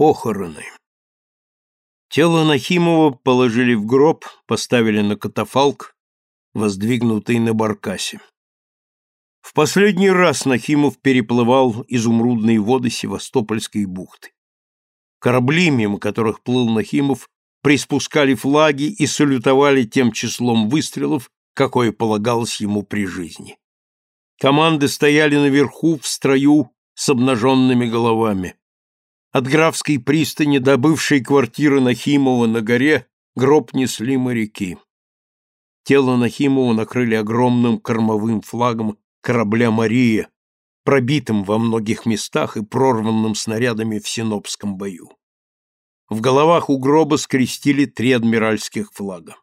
Похороны. Тело Нахимова положили в гроб, поставили на катафалк, воздвигнутый на баркасе. В последний раз Нахимов переплывал изумрудные воды Севастопольской бухты. Корабли, мимо которых плыл Нахимов, приспускали флаги и салютовали тем числом выстрелов, какое полагалось ему при жизни. Команды стояли наверху в строю с обнаженными головами. От графской пристани до бывшей квартиры Нахимова на горе гроб несли моряки. Тело Нахимова накрыли огромным кормовым флагом корабля «Мария», пробитым во многих местах и прорванным снарядами в Синопском бою. В головах у гроба скрестили три адмиральских флага.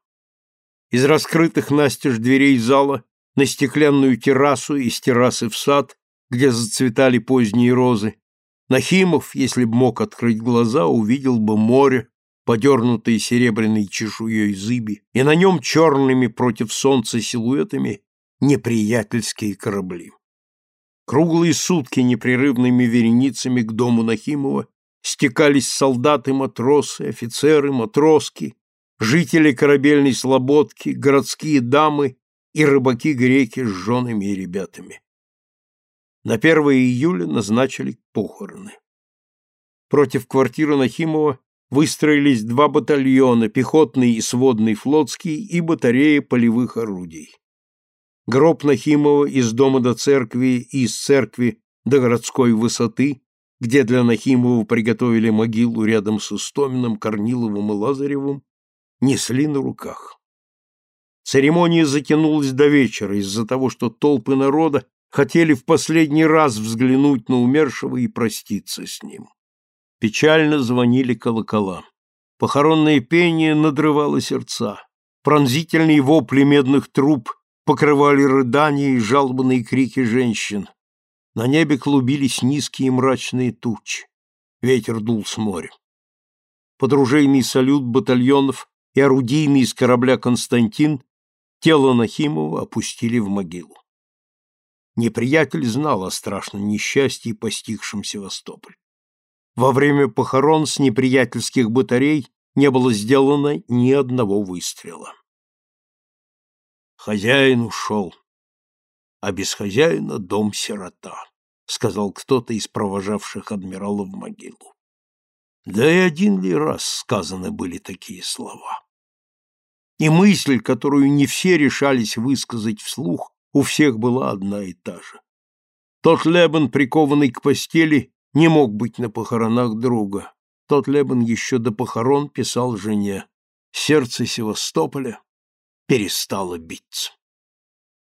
Из раскрытых настежь дверей зала на стеклянную террасу и с террасы в сад, где зацветали поздние розы, Нахимов, если б мог открыть глаза, увидел бы море, подернутое серебряной чешуей зыби, и на нем черными против солнца силуэтами неприятельские корабли. Круглые сутки непрерывными вереницами к дому Нахимова стекались солдаты, матросы, офицеры, матроски, жители корабельной слободки, городские дамы и рыбаки-греки с женами и ребятами. На 1 июля назначили похороны. Против квартиры Нахимова выстроились два батальона, пехотный и сводный флотский и батарея полевых орудий. Гроб Нахимова из дома до церкви и из церкви до городской высоты, где для Нахимова приготовили могилу рядом с Истоминым, Корниловым и Лазаревым, несли на руках. Церемония затянулась до вечера из-за того, что толпы народа хотели в последний раз взглянуть на умершего и проститься с ним. Печально звонили колокола. Похоронное пение надрывало сердца. Пронзительные вопли медных труб покрывали рыдания и жалобные крики женщин. На небе клубились низкие мрачные тучи. Ветер дул с моря. Подружейный салют батальонов и орудийный из корабля «Константин» тело Нахимова опустили в могилу. Неприятель знал о страшном несчастье, постигшем Севастополь. Во время похорон с неприятельских батарей не было сделано ни одного выстрела. Хозяин ушел, а без хозяина дом сирота, сказал кто-то из провожавших адмирала в могилу. Да и один ли раз сказаны были такие слова. И мысль, которую не все решались высказать вслух, у всех была одна и та же. Тот Лебен, прикованный к постели, не мог быть на похоронах друга. Тот Лебен еще до похорон писал жене «Сердце Севастополя перестало биться».